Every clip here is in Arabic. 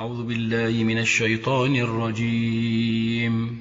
أعوذ بالله من الشيطان الرجيم.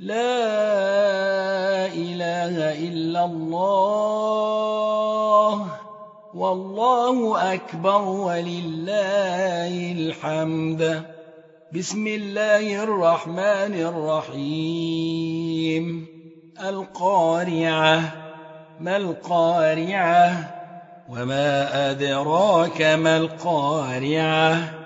لا إله إلا الله والله أكبر ولله الحمد. بسم الله الرحمن الرحيم. القارعة ما القارعة؟ وما أدراك ما القارعة؟